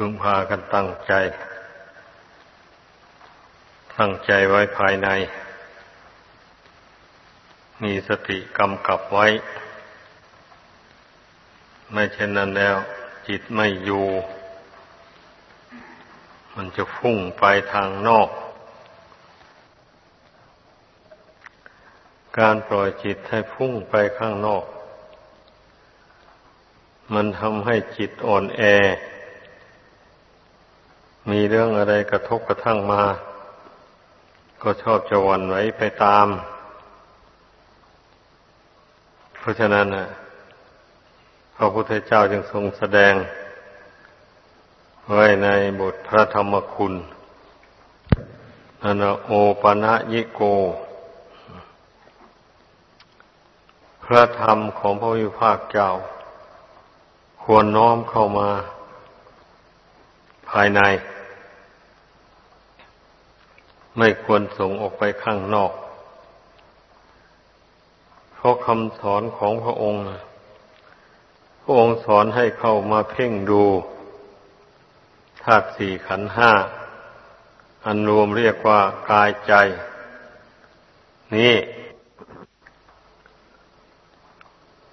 พึงพากันตั้งใจ ตั้งใจไว้ภายใน มีสติกำกับไว้ ไม่เช่นนั้นแล้ว จิตไม่อยู่ มันจะฟุ้งไปทางนอก การปล่อยจิตให้ฟุ้งไปข้างนอก มันทำให้จิตอ่อนแอ มีเรื่องอะไรกระทบกระทั่งมา ก็ชอบจะวันไหวไปตาม เพราะฉะนั้นนะพระพุทธเจ้าจึงทรงแสดง ไว้ในบทพระธรรมคุณนันโอปะนะยิโก พระธรรมของพระวิภาคเจ้า ควรน้อมเข้ามาภายใน ไม่ควรส่งออกไปข้างนอก เพราะคำสอนของพระองค์ พระองค์สอนให้เข้ามาเพ่งดูธาตุสี่ขันห้า อันรวมเรียกว่ากายใจ นี่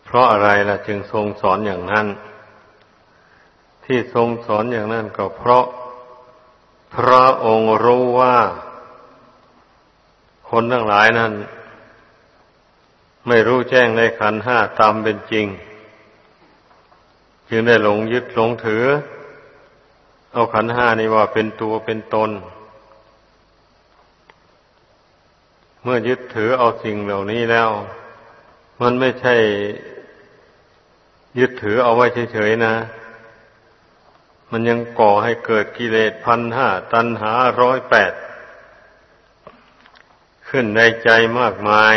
เพราะอะไรล่ะจึงทรงสอนอย่างนั้น ที่ทรงสอนอย่างนั้นก็เพราะ พระองค์รู้ว่า คนทั้งหลายนั้น ไม่รู้แจ้งในขันห้าตามเป็นจริง จึงได้หลงยึดหลงถือ เอาขันห้านี้ว่าเป็นตัวเป็นตน เมื่อยึดถือเอาสิ่งเหล่านี้แล้ว มันไม่ใช่ยึดถือเอาไว้เฉยๆนะ มันยังก่อให้เกิดกิเลสพันห้าตัณหาร้อยแปด ขึ้นในใจมากมาย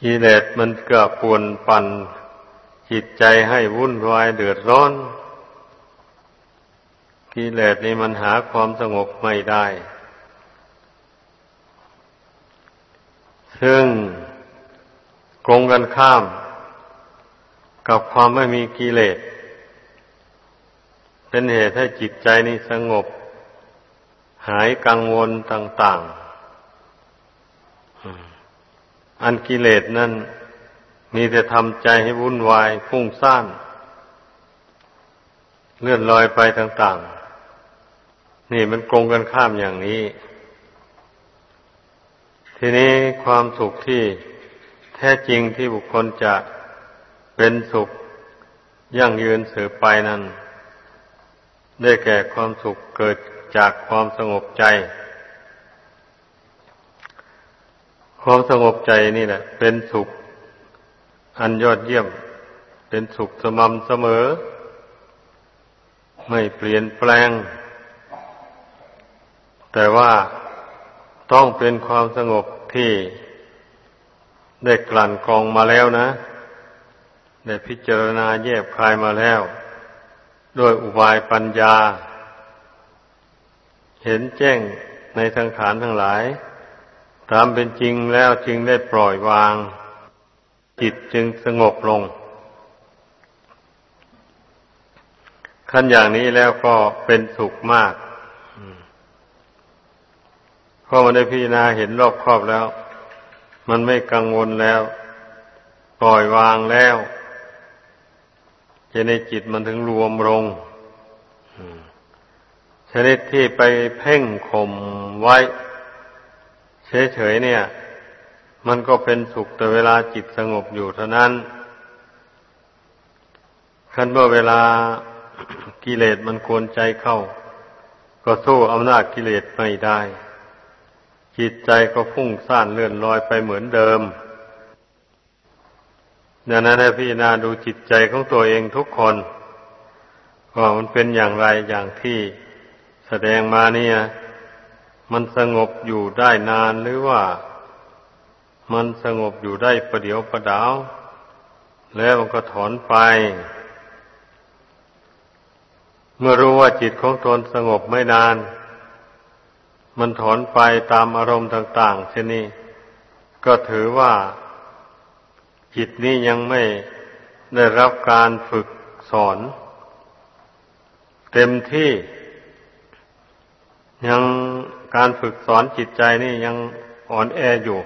กิเลสมันเกือปวนปั่น จิตใจให้วุ่นวายเดือดร้อน กิเลสนี้มันหาความสงบไม่ได้ ซึ่งกรงกันข้าม กับความไม่มีกิเลส เป็นเหตุให้จิตใจนี้สงบ หายกังวลต่างๆ อันกิเลสนั่น มีแต่ทำใจให้วุ่นวายฟุ้งซ่าน เลื่อนลอยไปต่าง ๆ นี่มันกงกันข้ามอย่างนี้ ทีนี้ความสุขที่แท้จริงที่บุคคลจะเป็นสุขยั่งยืนสืบไปนั้น ได้แก่ความสุขเกิด จากความสงบใจ ความสงบใจนี่แหละเป็นสุข อันยอดเยี่ยม เป็นสุขสม่ำเสมอ ไม่เปลี่ยนแปลง แต่ว่าต้องเป็นความสงบที่ได้กลั่นกรองมาแล้วนะ ได้พิจารณาแยบคลายมาแล้ว ด้วยอุบายปัญญา เห็นแจ้งในสังขารทั้งหลาย ตามเป็นจริงแล้วจึงได้ปล่อยวาง จิตจึงสงบลง ขั้นอย่างนี้แล้วก็เป็นสุขมากเพราะมันได้พิจารณาเห็นรอบครอบแล้ว มันไม่กังวลแล้ว ปล่อยวางแล้วจะในจิตมันถึงรวมลง ชนิดที่ไปเพ่งข่มไว้ เฉยๆเนี่ย มันก็เป็นสุขแต่เวลาจิตสงบอยู่เท่านั้นคันเมื่อเวลากิเลสมันกวนใจเข้า ก็สู้อำนาจกิเลสไม่ได้ จิตใจก็พุ่งซ่านเลื่อนลอยไปเหมือนเดิมดังนั้นให้พี่นาดูจิตใจของตัวเองทุกคนว่ามันเป็นอย่างไรอย่างที่ แสดงมาเนี่ย มันสงบอยู่ได้นานหรือว่ามันสงบอยู่ได้ประเดี๋ยวประดาว แล้วมันก็ถอนไป เมื่อรู้ว่าจิตของตนสงบไม่นาน มันถอนไปตามอารมณ์ต่าง ๆ เช่นนี้ ก็ถือว่า จิตนี้ยังไม่ได้รับการฝึกสอน เต็มที่ ยังการฝึกสอนจิตใจนี่ยังอ่อนแออยู่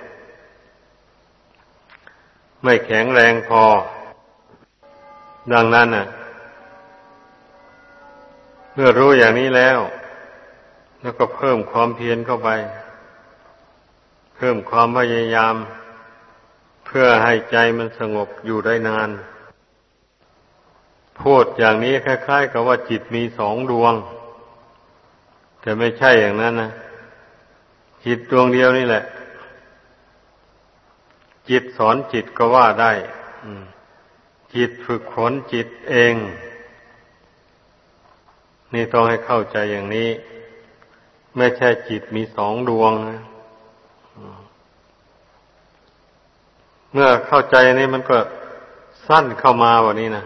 ไม่แข็งแรงพอ ดังนั้นน่ะ เมื่อรู้อย่างนี้แล้ว แล้วก็เพิ่มความเพียรเข้าไป เพิ่มความพยายาม เพื่อให้ใจมันสงบอยู่ได้นาน พูดอย่างนี้คล้ายๆ กับว่าจิตมีสองดวง แต่ไม่ใช่อย่างนั้นนะจิตดวงเดียวนี่แหละ จิตสอนจิตก็ว่าได้จิตฝึกฝนจิตเอง นี่ต้องให้เข้าใจอย่างนี้ ไม่ใช่จิตมีสองดวงนะเมื่อเข้าใจนี่มันก็สั้นเข้ามาวันนี้นะ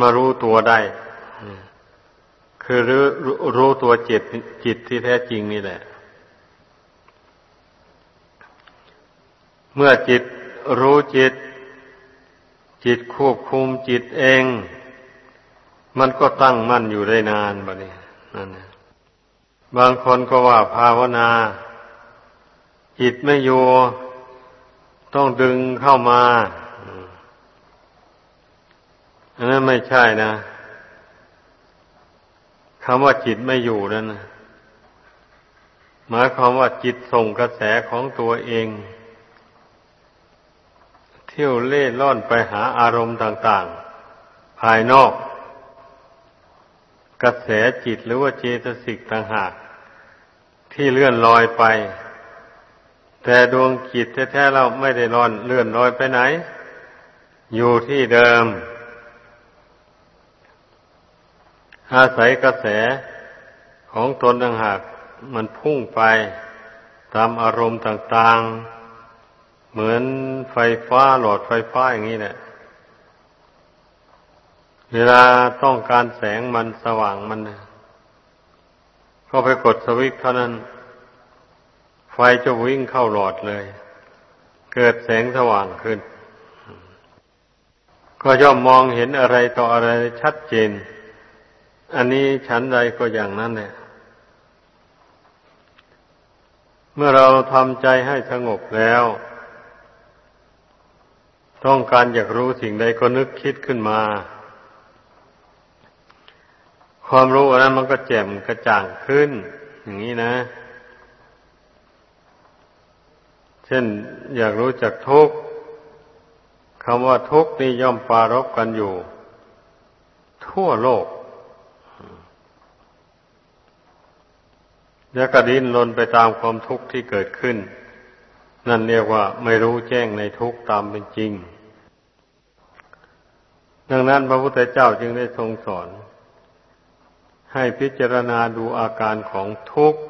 มารู้ตัวได้ คือรู้รู้ตัวจิตจิตที่แท้จริงนี่แหละ เมื่อจิตรู้จิต จิตควบคุมจิตเอง มันก็ตั้งมั่นอยู่ได้นานบะนี้นั่นบางคนก็ว่าภาวนา จิตไม่อยู่ต้องดึงเข้ามาอันนั้นไม่ใช่นะ คำว่าจิตไม่อยู่นั่นหมายความว่าจิตส่งกระแสของตัวเอง เที่ยวเล่ล่อนไปหาอารมณ์ต่าง ๆ ภายนอก กระแสจิตหรือว่าเจตสิกต่างหาก ที่เลื่อนลอยไป แต่ดวงจิตแท้ๆเราไม่ได้ลอนเลื่อนลอยไปไหน อยู่ที่เดิม อาศัยกระแสของตนต่างหากมันพุ่งไปตามอารมณ์ต่าง ๆ เหมือนไฟฟ้าหลอดไฟฟ้าอย่างนี้แหละเวลาต้องการแสงมันสว่างมันก็ไปกดสวิตช์เท่านั้น ไฟจะวิ่งเข้าหลอดเลย เกิดแสงสว่างขึ้น ก็ย่อมมองเห็นอะไรต่ออะไรชัดเจน อันนี้ฉันใดก็อย่างนั้นเนี่ยเมื่อเราทำใจให้สงบแล้ว ต้องการอยากรู้สิ่งใดก็นึกคิดขึ้นมา ความรู้อันนั้นมันก็แจ่มกระจ่างขึ้น อย่างนี้นะ เช่นอยากรู้จักทุกข์คำว่าทุกข์นี่ย่อมปารบกันอยู่ ทั่วโลก แล้วก็ดิ้นรนไปตามความทุกข์ที่เกิดขึ้น นั่นเรียกว่าไม่รู้แจ้งในทุกข์ตามเป็นจริง ดังนั้นพระพุทธเจ้าจึงได้ทรงสอน ให้พิจารณาดูอาการของทุกข์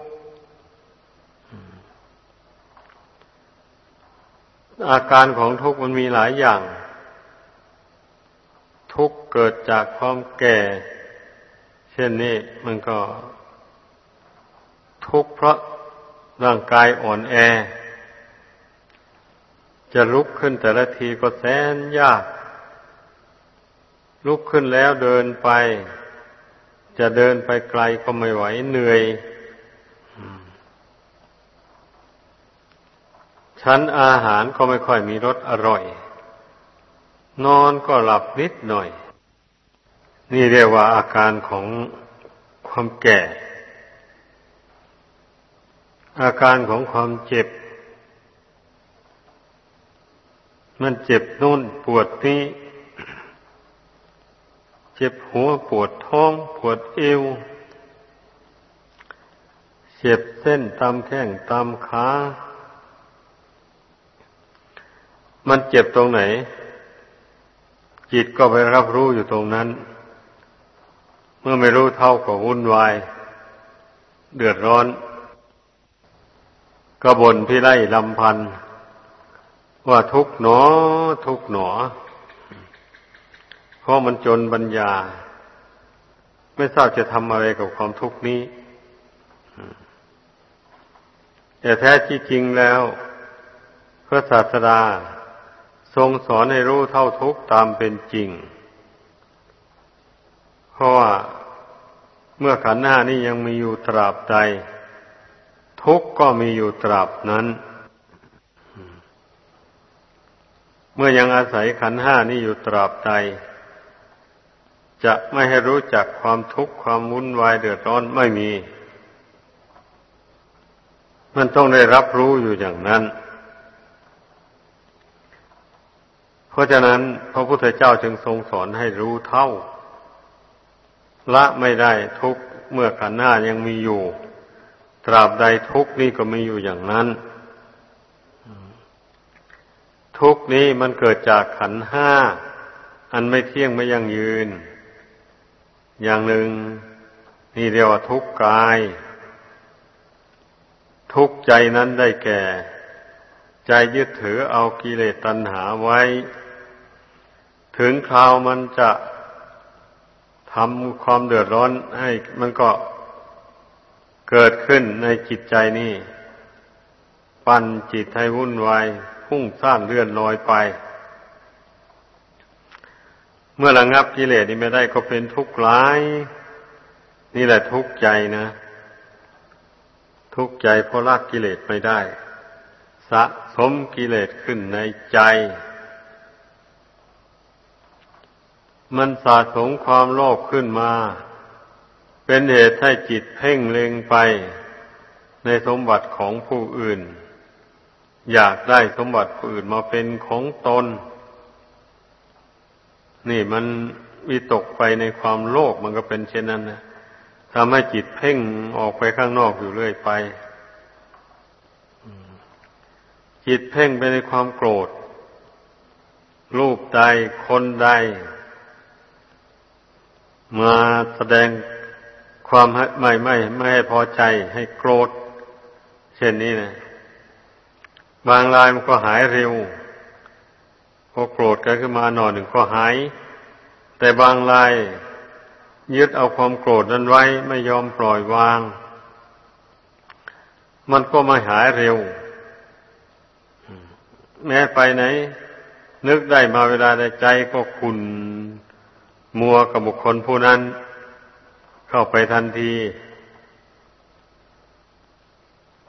อาการของทุกข์มันมีหลายอย่าง ทุกข์เกิดจากความแก่ เช่นนี้มันก็ ทุกข์เพราะร่างกายอ่อนแอ จะลุกขึ้นแต่ละทีก็แสนยาก ลุกขึ้นแล้วเดินไป จะเดินไปไกลก็ไม่ไหวเหนื่อยชั้นอาหารก็ไม่ค่อยมีรสอร่อย นอนก็หลับนิดหน่อย นี่เรียกว่าอาการของความแก่ อาการของความเจ็บ มันเจ็บนู่นปวดนี้ เจ็บหัวปวดท้อง ปวดเอว เจ็บเส้นตามแข้งตามขา มันเจ็บตรงไหน จิตก็ไปรับรู้อยู่ตรงนั้น เมื่อไม่รู้เท่าก็วุ่นวาย เดือดร้อน ก็บนพี่ไล่ลำพันว่าทุกหนอ ทุกหนอ เพราะมันจนปัญญา ไม่ทราบจะทำอะไรกับความทุกข์นี้ แต่แท้ที่จริงแล้ว พระศาสดาทรงสอนให้รู้เท่าทุกข์ตามเป็นจริง เพราะว่าเมื่อขันธ์ห้านี้ยังมีอยู่ตราบใด ทุกข์ก็มีอยู่ตราบนั้น เมื่อยังอาศัยขันห้านี้อยู่ตราบใด จะไม่ให้รู้จักความทุกข์ความวุ่นวายเดือดร้อนไม่มี มันต้องได้รับรู้อยู่อย่างนั้น เพราะฉะนั้นพระพุทธเจ้าจึงทรงสอนให้รู้เท่า ละไม่ได้ทุกเมื่อขันหน้ายังมีอยู่ ตราบใดทุกนี่ก็ไมีอยู่อย่างนั้น ทุกนี้มันเกิดจากขันห้า อันไม่เที่ยงไม่ยั่งยืน อย่างหนึ่งนี่เรียกว่าทุกกาย ทุกใจนั้นได้แก่ ใจยึดถือเอากิเลสตัณหาไว้ ถึงคราวมันจะทำความเดือดร้อนให้มันก็ เกิดขึ้นในจิตใจนี่ ปั่นจิตให้วุ่นวายพุ่งซ่านเลื่อนลอยไป เมื่อระงับกิเลสนี้ไม่ได้ก็เป็นทุกข์ร้าย นี่แหละทุกข์ใจนะ ทุกข์ใจเพราะละกิเลสไม่ได้ สะสมกิเลสขึ้นในใจ มันสะสมความโลภขึ้นมา เป็นเหตุให้จิตเพ่งเล็งไป ในสมบัติของผู้อื่น อยากได้สมบัติผู้อื่นมาเป็นของตน นี่มันวิตกไปในความโลภมันก็เป็นเช่นนั้นนะทำให้จิตเพ่งออกไปข้างนอกอยู่เรื่อยไปจิตเพ่งไปในความโกรธ รูปใดคนใด มาแสดง ความไม่ไม่ไม่ให้พอใจให้โกรธ เช่นนี้นะบางรายมันก็หายเร็วพอโกรธกันขึ้นมาหน่อยหนึ่งก็หาย แต่บางรายยึดเอาความโกรธนั้นไว้ไม่ยอมปล่อยวาง มันก็ไม่หายเร็ว แม้ไปไหน นึกได้มาเวลาใดใจก็ขุนมัวกับบุคคลผู้นั้น เข้าไปทันที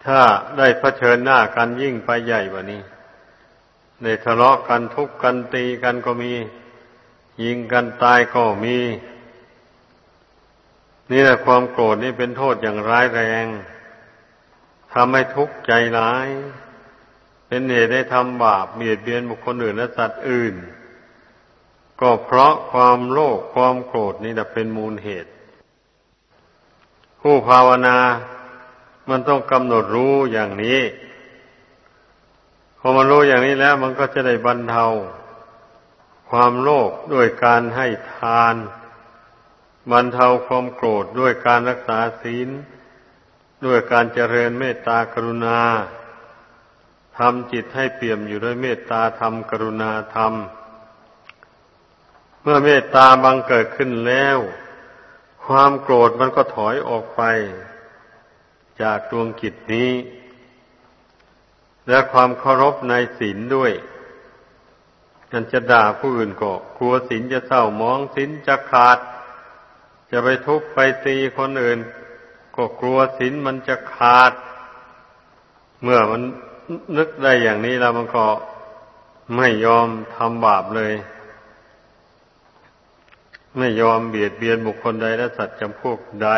ถ้าได้เผชิญหน้ากันยิ่งไปใหญ่กว่านี้ในทะเลาะกันทุบกันตีกันก็มี ยิงกันตายก็มี นี่แหละความโกรธนี่เป็นโทษอย่างร้ายแรงทำให้ทุกข์ใจร้าย เป็นเหตุได้ทำบาปเบียดเบียนบุคคลอื่นและสัตว์อื่น ก็เพราะความโลภความโกรธนี่แหละเป็นมูลเหตุ ผู้ภาวนา มันต้องกำหนดรู้อย่างนี้พอมันรู้อย่างนี้แล้ว มันก็จะได้บรรเทา ความโลภด้วยการให้ทาน บรรเทาความโกรธด้วยการรักษาศีล ด้วยการเจริญเมตตากรุณาทำจิตให้เปี่ยมอยู่ด้วยเมตตาธรรมกรุณาธรรม เมื่อเมตตาบังเกิดขึ้นแล้ว ความโกรธมันก็ถอยออกไป จากดวงกิจนี้ และความเคารพในศีลด้วยกันจะด่าผู้อื่นก็กลัวศีลจะเศร้ามองศีลจะขาด จะไปทุบไปตีคนอื่น ก็กลัวศีลมันจะขาด เมื่อมันนึกได้อย่างนี้แล้วมันก็ไม่ยอมทำบาปเลย ไม่ยอมเบียดเบียนบุคคลใดและสัตว์จำพวกใด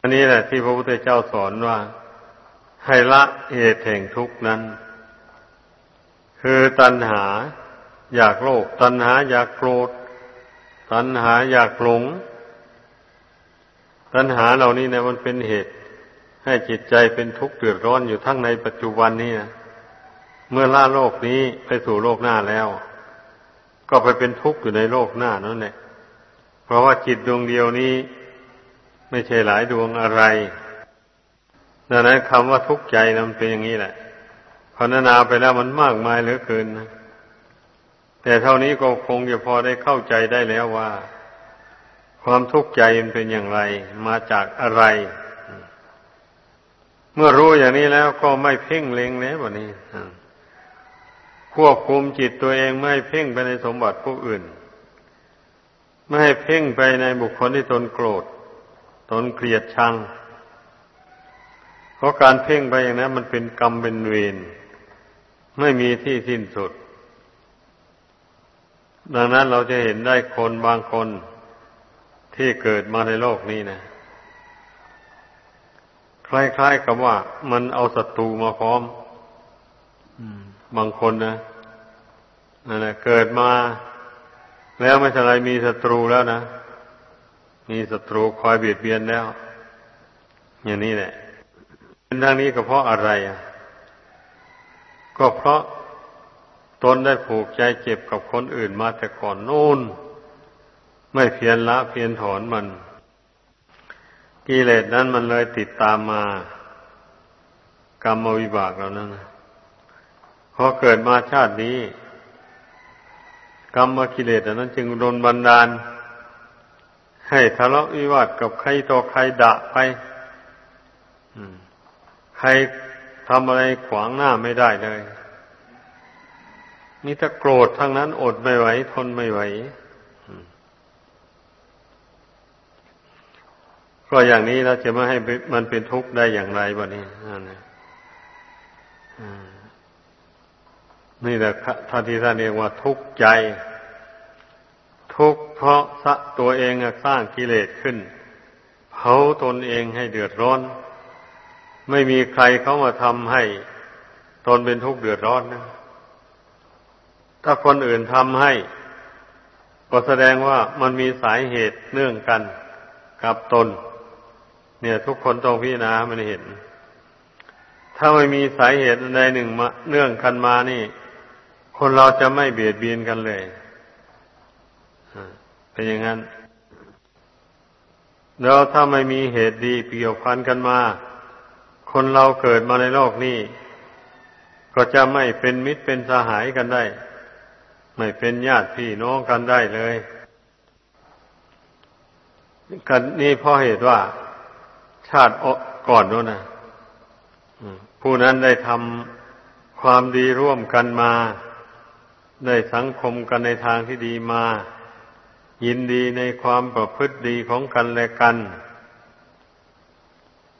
อันนี้แหละที่พระพุทธเจ้าสอนว่า ให้ละเหตุแห่งทุกข์นั้น คือตัณหาอยากโลภตัณหาอยากโกรธ ตัณหาอยากหลง ตัณหาเหล่านี้เนี่ยมันเป็นเหตุ ให้จิตใจเป็นทุกข์เดือดร้อนอยู่ทั้งในปัจจุบันนี้นะเมื่อล่าโลกนี้ไปสู่โลกหน้าแล้ว ก็ไปเป็นทุกข์อยู่ในโลกหน้านั่นแหละ เพราะว่าจิตดวงเดียวนี้ ไม่ใช่หลายดวงอะไรดังนั้นคำว่าทุกข์ใจนะมันเป็นอย่างนี้แหละพรรณนาไปแล้วมันมากมายเหลือเกินนะแต่เท่านี้ก็คงจะพอได้เข้าใจได้แล้วว่า ความทุกข์ใจมันเป็นอย่างไร มาจากอะไร เมื่อรู้อย่างนี้แล้วก็ไม่เพ่งเล็งแล้ววันนี้ ควบคุมจิตตัวเองไม่เพ่งไปในสมบัติผู้อื่น ไม่ให้เพ่งไปในบุคคลที่ตนโกรธ ตนเกลียดชัง เพราะการเพ่งไปอย่างนั้นมันเป็นกรรมเป็นเวรไม่มีที่สิ้นสุด ดังนั้นเราจะเห็นได้คนบางคนที่เกิดมาในโลกนี้นะ คล้ายๆกับว่ามันเอาศัตรูมาพร้อม บางคนนะนั่นแหละเกิดมา แล้วไม่ใช่ไรมีศัตรูแล้วนะ มีศัตรูคอยเบียดเบียนแล้ว อย่างนี้แหละเป็นทางนี้ก็เพราะอะไรอะ ก็เพราะตนได้ผูกใจเจ็บกับคนอื่นมาแต่ก่อนนู่น ไม่เพียรละเพียรถอนมัน กิเลสนั้นมันเลยติดตามมากรรมวิบากเรานั้นะ พอเกิดมาชาตินี้ กรรมกิเลสนั้นจึงโดนบันดาล ให้ทะเลาะวิวาทกับใครต่อใครด่าไปใครทำอะไรขวางหน้าไม่ได้เลย มีแต่โกรธทั้งนั้นอดไม่ไหว ทนไม่ไหวก็อย่างนี้เราจะไม่ให้มันเป็นทุกข์ได้อย่างไรบ้านี้นี่ นี่แหละท่านที่ท่านเรียกว่าทุกข์ใจ ทุกข์เพราะสะตัวเองสร้างกิเลสขึ้นเผาตนเองให้เดือดร้อน ไม่มีใครเขามาทำให้ตนเป็นทุกข์เดือดร้อนนะถ้าคนอื่นทำให้ ก็แสดงว่ามันมีสาเหตุเนื่องกันกับตน เนี่ย ทุกคนต้องพิจารณามันเห็น ถ้าไม่มีสาเหตุใดหนึ่งมาเนื่องกันมานี่ คนเราจะไม่เบียดเบียนกันเลยเป็นอย่างนั้น แล้วถ้าไม่มีเหตุดีเกี่ยวพันกันมา คนเราเกิดมาในโลกนี้ ก็จะไม่เป็นมิตรเป็นสหายกันได้ ไม่เป็นญาติพี่น้องกันได้เลยกันนี่เพราะเหตุว่า ชาติก่อนโน้นนะผู้นั้นได้ทำความดีร่วมกันมา ได้สังคมกันในทางที่ดีมา ยินดีในความประพฤติดีของกันและกัน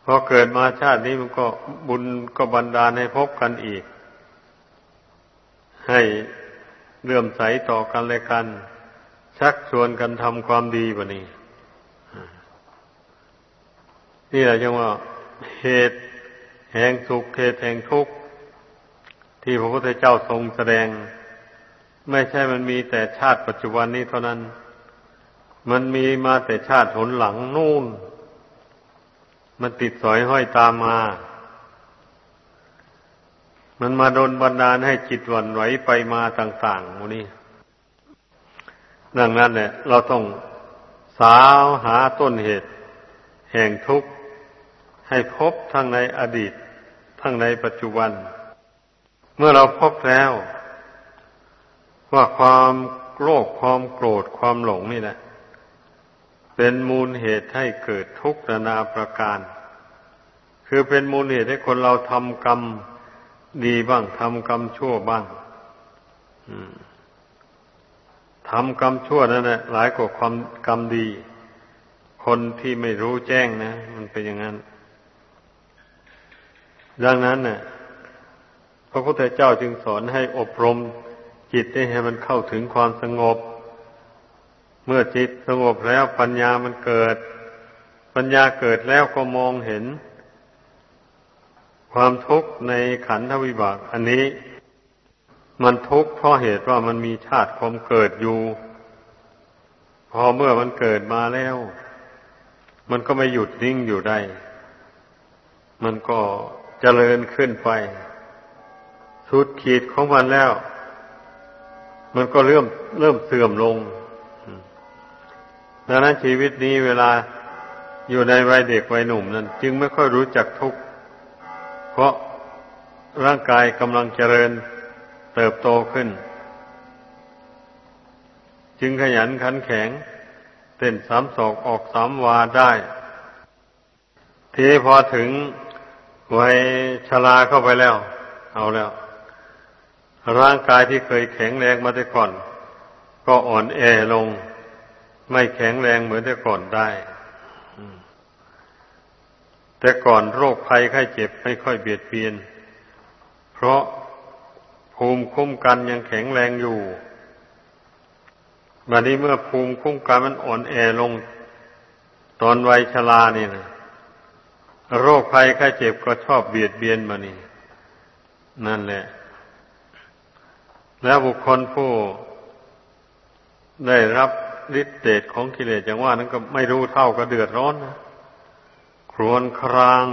พอเกิดมาชาตินี้มันก็บุญก็บันดาลให้พบกันอีก ให้เลื่อมใสต่อกันและกัน ชักชวนกันทำความดีบะนี้ นี่แหละจังว่า เหตุแห่งสุขเหตุแห่งทุกข์ที่พระพุทธเจ้าทรงแสดง ไม่ใช่มันมีแต่ชาติปัจจุบันนี้เท่านั้น มันมีมาแต่ชาติหนหลังนู่น มันติดสอยห้อยตามมา มันมาโดนบันดาลให้จิตวันไหวไปมาต่างๆมูนี่ดังนั้นเนี่ยเราต้องสาวหาต้นเหตุ แห่งทุกข์ให้พบทั้งในอดีต ทั้งในปัจจุบัน เมื่อเราพบแล้ว ว่าความโลภความโกรธความหลงนี่แหละ เป็นมูลเหตุให้เกิดทุกข์นานาประการ คือเป็นมูลเหตุให้คนเราทำกรรมดีบ้างทำกรรมชั่วบ้างทำกรรมชั่วนั่นแหละหลายกว่าความกรรมดี คนที่ไม่รู้แจ้งนะ มันเป็นอย่างนั้น ดังนั้นเนี่ยพระพุทธเจ้าจึงสอนให้อบรม จิตให้มันเข้าถึงความสงบ เมื่อจิตสงบแล้วปัญญามันเกิด ปัญญาเกิดแล้วก็มองเห็น ความทุกข์ในขันธวิบาก อันนี้มันทุกข์เพราะเหตุว่ามันมีชาติความเกิดอยู่ พอเมื่อมันเกิดมาแล้ว มันก็ไม่หยุดนิ่งอยู่ได้ มันก็เจริญขึ้นไป สุดขีดของมันแล้ว มันก็เริ่มเริ่มเสื่อมลงดังนั้นชีวิตนี้เวลาอยู่ในวัยเด็กวัยหนุ่มนั้น จึงไม่ค่อยรู้จักทุกข์ เพราะร่างกายกำลังเจริญเติบโตขึ้น จึงขยันขันแข็ง เต้นสามศอกออกสามวาได้ ทีพอถึงวัยชราเข้าไปแล้ว เอาแล้ว ร่างกายที่เคยแข็งแรงมาแต่ก่อน ก็อ่อนแอลง ไม่แข็งแรงเหมือนแต่ก่อนได้ แต่ก่อนโรคภัยไข้เจ็บไม่ค่อยเบียดเบียน เพราะภูมิคุ้มกันยังแข็งแรงอยู่บัดนี้เมื่อภูมิคุ้มกันมันอ่อนแอลง ตอนวัยชรานี่นะโรคภัยไข้เจ็บก็ชอบเบียดเบียนมานี่ นั่นแหละ แล้วบุคคลผู้ได้รับฤทธิเดชของกิเลสอย่างว่านั้นก็ไม่รู้เท่าก็เดือดร้อนนะครวนคราง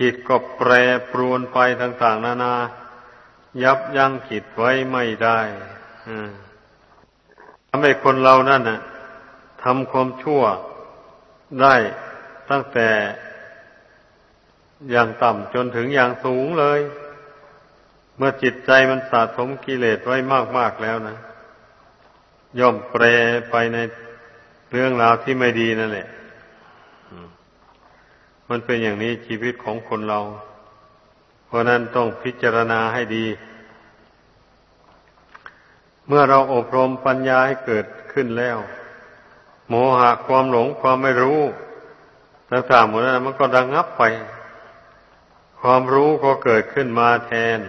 จิตก็แปรปรวนไปต่างๆ นานา ยับยั้งจิตไว้ไม่ได้ทำให้คนเรานั่นนะทำความชั่วได้ตั้งแต่อย่างต่ำจนถึงอย่างสูงเลย เมื่อจิตใจมันสะสมกิเลสไว้มาก ๆ แล้วนะ ย่อมแปรไปในเรื่องราวที่ไม่ดีนั่นแหละมันเป็นอย่างนี้ชีวิตของคนเรา เพราะนั้นต้องพิจารณาให้ดี เมื่อเราอบรมปัญญาให้เกิดขึ้นแล้ว โมหะความหลงความไม่รู้ต่างๆหมดนั้นมันก็ดังงับไป ความรู้ก็เกิดขึ้นมาแทน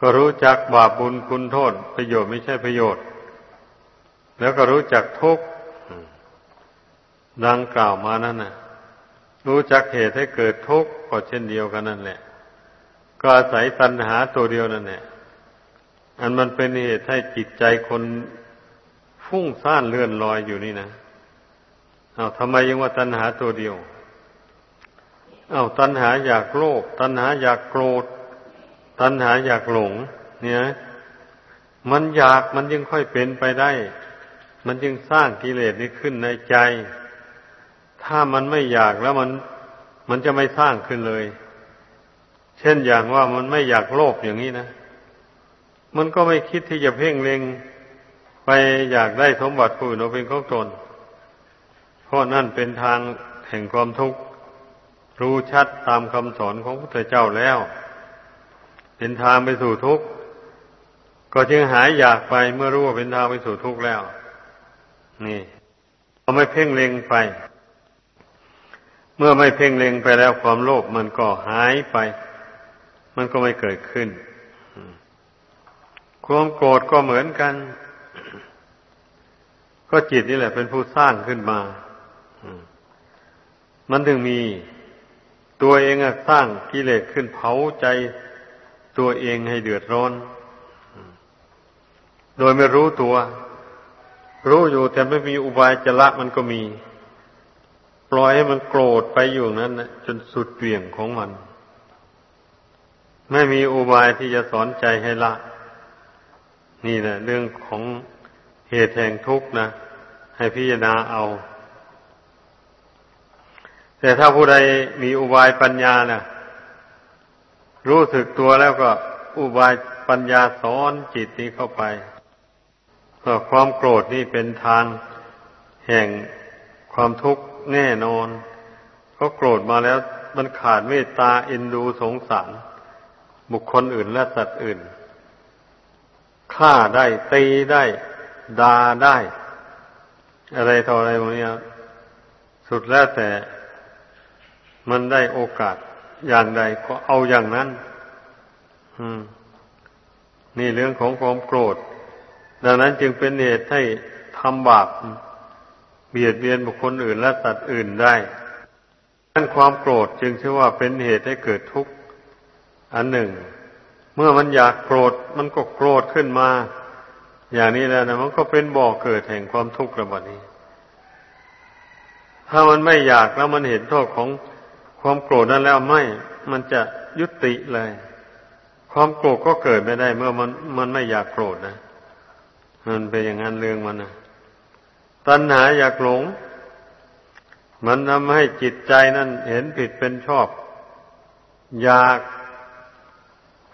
ก็รู้จักบาปบุญคุณโทษ ประโยชน์ไม่ใช่ประโยชน์ แล้วก็รู้จักทุกข์ดังกล่าวมานั่นนะรู้จักเหตุให้เกิดทุกข์ก็เช่นเดียวกันนั่นแหละ ก็อาศัยตัณหาตัวเดียวนั่นแหละอันมันเป็นเหตุให้จิตใจคนฟุ้งซ่านเลื่อนลอยอยู่นี่นะเอาทำไมยังว่าตัณหาตัวเดียว เอาตัณหาอยากโลภตัณหาอยากโกรธ ตัณหาอยากหลง เนี่ย มันอยากมันยังค่อยเป็นไปได้ มันจึงสร้างกิเลสนี้ขึ้นในใจ ถ้ามันไม่อยากแล้วมันมันจะไม่สร้างขึ้นเลย เช่นอย่างว่ามันไม่อยากโลภอย่างนี้นะ มันก็ไม่คิดที่จะเพ่งเล็งไปอยากได้สมบัติผู้อื่นเป็นของตน เพราะนั่นเป็นทางแห่งความทุกข์ รู้ชัดตามคำสอนของพระพุทธเจ้าแล้ว เป็นทางไปสู่ทุกข์ก็จึงหายอยากไปเมื่อรู้ว่าเป็นทางไปสู่ทุกข์แล้ว นี่เราไม่เพ่งเล็งไป เมื่อไม่เพ่งเล็งไปแล้วความโลภมันก็หายไป มันก็ไม่เกิดขึ้น ความโกรธก็เหมือนกัน ก็จิตนี่แหละ เป็นผู้สร้างขึ้นมามันถึงมีตัวเองสร้างกิเลสขึ้นเผาใจ ตัวเองให้เดือดร้อน โดยไม่รู้ตัว รู้อยู่แต่ไม่มีอุบายจะละมันก็มี ปล่อยให้มันโกรธไปอยู่นั้นนะจนสุดเปี่ยงของมัน ไม่มีอุบายที่จะสอนใจให้ละ นี่แหละเรื่องของเหตุแห่งทุกข์นะ ให้พิจารณาเอา แต่ถ้าผู้ใดมีอุบายปัญญานะ่ะ รู้สึกตัวแล้วก็อุบายปัญญาสอนจิตนี้เข้าไปความโกรธนี่เป็นทางแห่งความทุกข์แน่นอนก็โกรธมาแล้วมันขาดเมตตาเอ็นดูสงสาร บุคคลอื่นและสัตว์อื่นฆ่าได้ตีได้ด่าได้ อะไรต่ออะไรพวกนี้สุดแล้วแต่มันได้โอกาส อย่างใดก็เอาอย่างนั้นนี่เรื่องของความโกรธ ดังนั้นจึงเป็นเหตุให้ทำบาปเบียดเบียนบุคคลอื่นและสัตว์อื่นได้ดังความโกรธจึงชื่อว่าเป็นเหตุให้เกิดทุกข์อันหนึ่ง เมื่อมันอยากโกรธมันก็โกรธขึ้นมา อย่างนี้แล้วนะมันก็เป็นบ่อเกิดแห่งความทุกข์ระบาดนี้ ถ้ามันไม่อยากแล้วมันเห็นโทษของ ความโกรธนั้นแล้วไม่ มันจะยุติเลย ความโกรธก็เกิดไม่ได้ เมื่อมันมันไม่อยากโกรธนะมันเป็นอย่างนั้นเรื่องมันนะตัณหาอยากหลง มันทำให้จิตใจนั้นเห็นผิดเป็นชอบ อยาก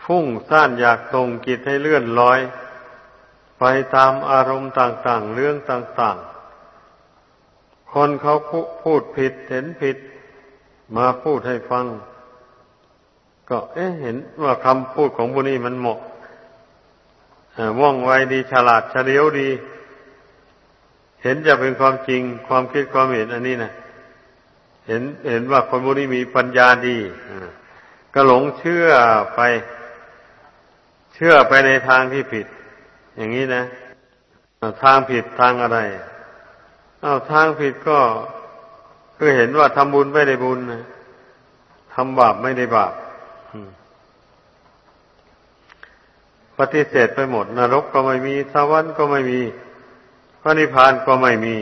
ฟุ้งซ่านอยากตรงกิจให้เลื่อนลอย ไปตามอารมณ์ต่าง ๆ เรื่องต่าง ๆ คนเขาพูดผิดเห็นผิด มาพูดให้ฟัง ก็เอ๊ะเห็นว่าคำพูดของบุนี้มันเหมาะว่องไวดีฉลาดเฉลียวดี เห็นจะเป็นความจริงความคิดความเห็นอันนี้นะเห็นเห็นว่าคนบุนี้มีปัญญาดีก็หลงเชื่อไป เชื่อไปในทางที่ผิด อย่างนี้นะทางผิดทางอะไรอ้าวทางผิดก็ คือเห็นว่าทำบุญไม่ได้บุญทำบาปไม่ได้บาปปฏิเสธไปหมด นรกก็ไม่มีสวรรค์ก็ไม่มีพระนิพพานก็ไม่มี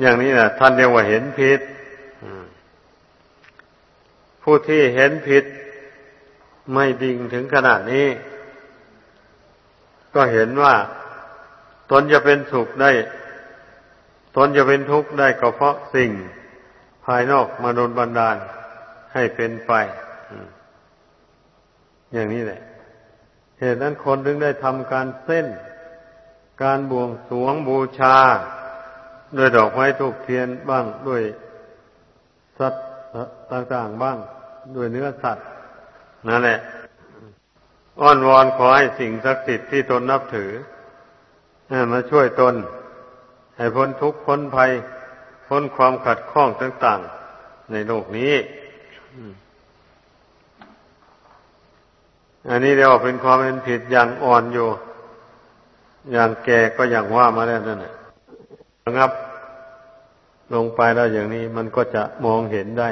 อย่างนี้นะท่านเรียกว่าเห็นผิดผู้ที่เห็นผิด ไม่ดิ่งถึงขนาดนี้ ก็เห็นว่า ตนจะเป็นสุขได้ ตนจะเป็นทุกข์ได้ก็เพราะสิ่งภายนอกมาโดนบันดาลให้เป็นไป อย่างนี้แหละ เหตุนั้นคนถึงได้ทำการเส้น การบวงสวงบูชา ด้วยดอกไม้ทูกเทียนบ้างด้วยสัตว์ต่างๆบ้าง ด้วยเนื้อสัตว์นั่นแหละ อ้อนวอนขอให้สิ่งศักดิ์สิทธิ์ที่ตนนับถือมาช่วยตน ให้พ้นทุกข์พ้นภัย พ้นความขัดข้องต่างๆ ในโลกนี้ อันนี้เรียกว่าเป็นความเป็นผิดอย่างอ่อนอยู่ อย่างแก่ก็อย่างว่ามาแล้วนั่นแหละงับ ลงไปแล้วอย่างนี้มันก็จะมองเห็นได้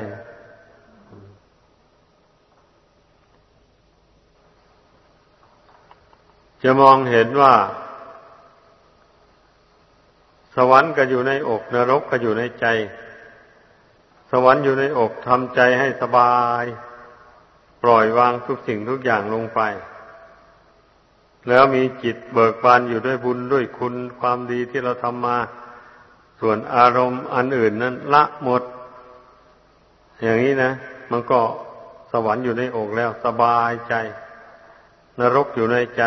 จะมองเห็นว่า สวรรค์ก็อยู่ในอก นรกก็อยู่ในใจ สวรรค์อยู่ในอกทำใจให้สบาย ปล่อยวางทุกสิ่งทุกอย่างลงไป แล้วมีจิตเบิกบานอยู่ด้วยบุญด้วยคุณความดีที่เราทำมา ส่วนอารมณ์อันอื่นนั้นละหมด อย่างนี้นะ มันก็สวรรค์อยู่ในอกแล้วสบายใจ นรกอยู่ในใจ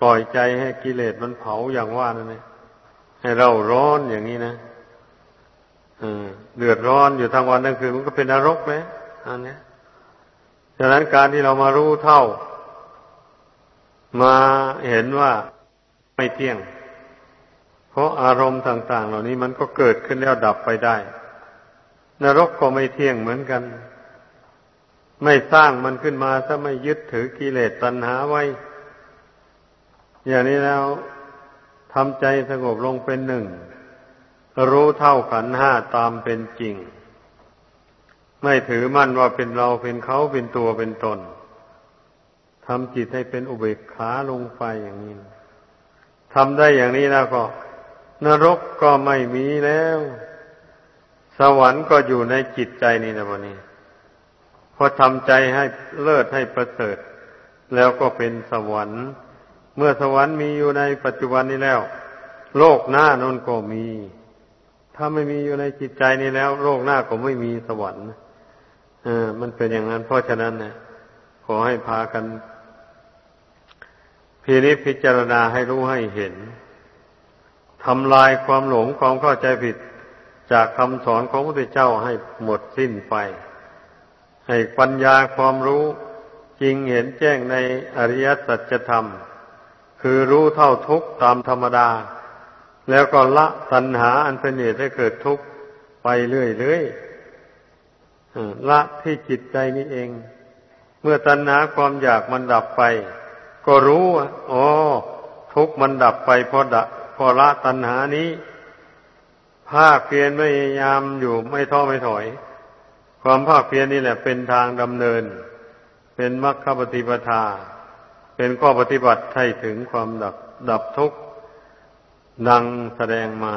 ปล่อยใจให้กิเลสมันเผาอย่างว่านั่นเอง ให้เราร้อนอย่างนี้นะเดือดร้อนอยู่ทั้งวันทั้งคืนมันก็เป็นนรกไหมอันนี้ฉะนั้นการที่เรามารู้เท่า มาเห็นว่าไม่เที่ยง เพราะอารมณ์ต่าง ๆ เหล่านี้มันก็เกิดขึ้นแล้วดับไปได้ นรกก็ไม่เที่ยงเหมือนกัน ไม่สร้างมันขึ้นมาถ้าไม่ยึดถือกิเลสตัณหาไว้ อย่างนี้แล้ว ทำใจสงบลงเป็นหนึ่ง รู้เท่าขันห้าตามเป็นจริง ไม่ถือมั่นว่าเป็นเราเป็นเขาเป็นตัวเป็นตนทำจิตให้เป็นอุเบกขาลงไปอย่างนี้ทำได้อย่างนี้แล้วก็ นรกก็ไม่มีแล้ว สวรรค์ก็อยู่ในจิตใจนี่นะวันนี้พอทำใจให้เลิศให้ประเสริฐ แล้วก็เป็นสวรรค์ เมื่อสวรรค์มีอยู่ในปัจจุบันนี้แล้ว โลกหน้านนก็มี ถ้าไม่มีอยู่ในจิตใจนี้แล้ว โลกหน้าก็ไม่มีสวรรค์อมันเป็นอย่างนั้นเพราะฉะนั้นเนะขอให้พากันพินิจพิจารณาให้รู้ให้เห็นทำลายความหลงความเข้าใจผิดจากคำสอนของพระพุทธเจ้าให้หมดสิ้นไป ให้ปัญญาความรู้จริงเห็นแจ้งในอริยสัจธรรม คือรู้เท่าทุกข์ตามธรรมดา แล้วก็ละตัณหาอันเป็นเหตุให้เกิดทุกข์ไปเรื่อยๆละที่จิตใจนี้เอง เมื่อตัณหาความอยากมันดับไป ก็รู้ว่าอ๋อทุกข์มันดับไปเพราะดะเพราะละตัณหานี้ภาคเพียรพยายามอยู่ไม่ท้อไม่ถอย ความภาคเพียรนี่แหละเป็นทางดำเนิน เป็นมรรคปฏิปทา เป็นข้อปฏิบัติให้ถึงความดับดับทุกข์ดังแสดงมา